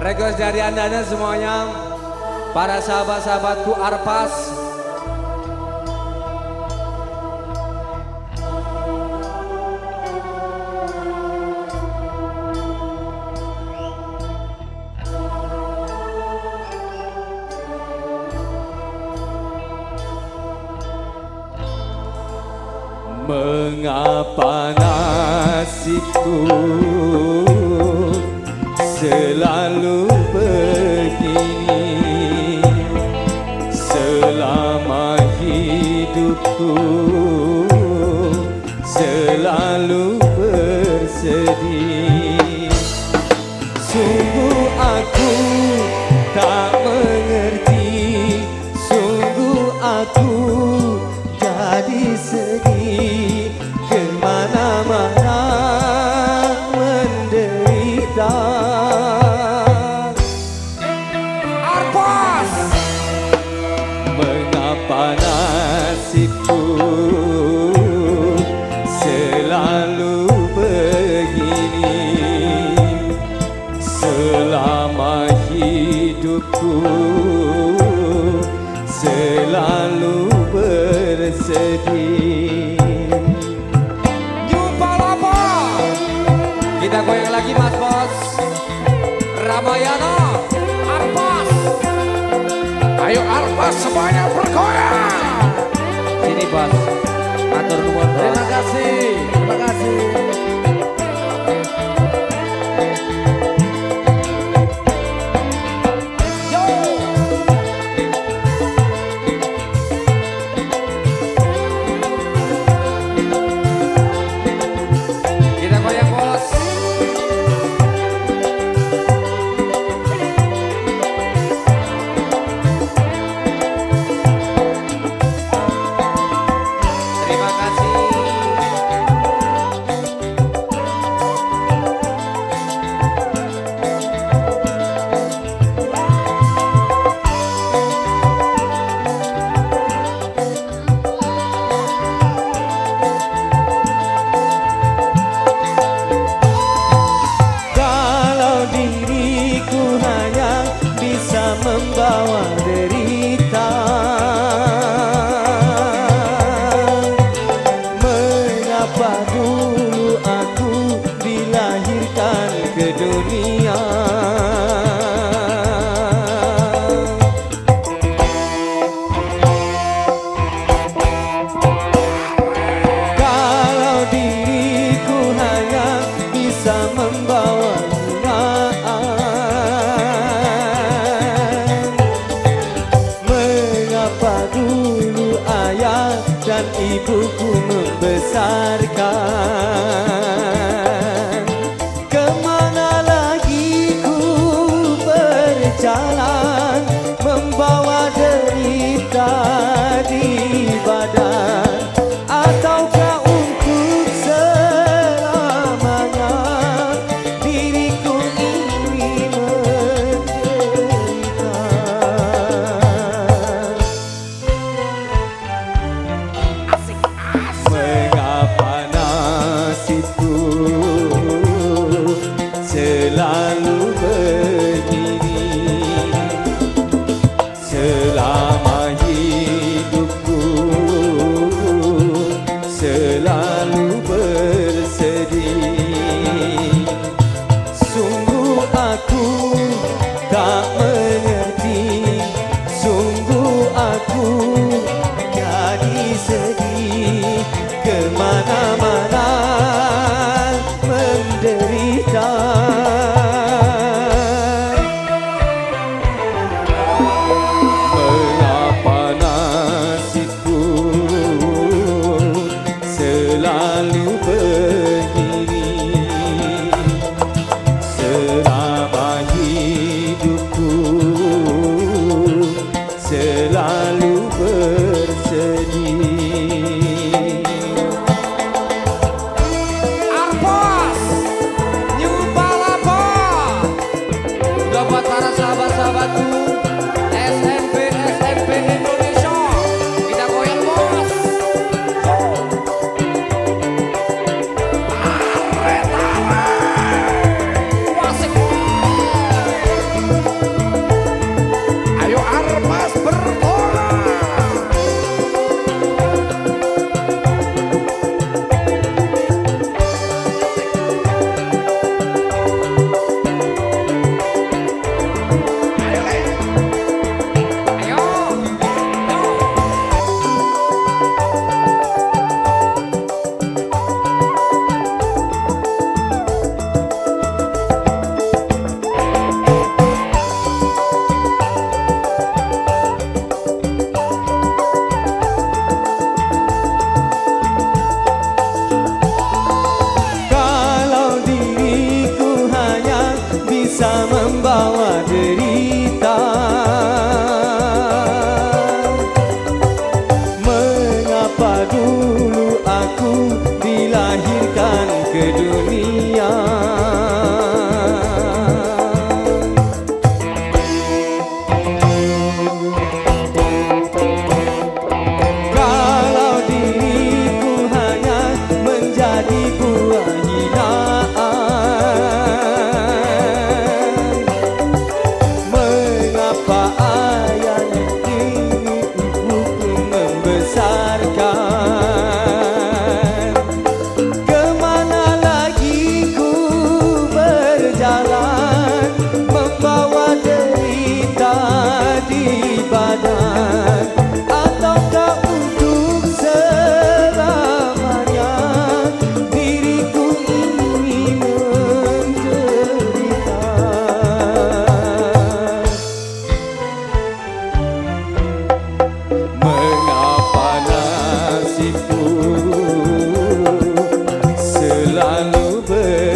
Request dari anda semuanya Para sahabat-sahabatku Arpas Mengapa nasibku selalu begini? Selama hidupku selalu bersedih selalu bersedih. Jumpa Lopo Kita goyang lagi mas bos. Ramayana Arpas. Ayo Arpas semuanya bergoyang. Sini bos. Atur bos Terima kasih, terima kasih. जाला ter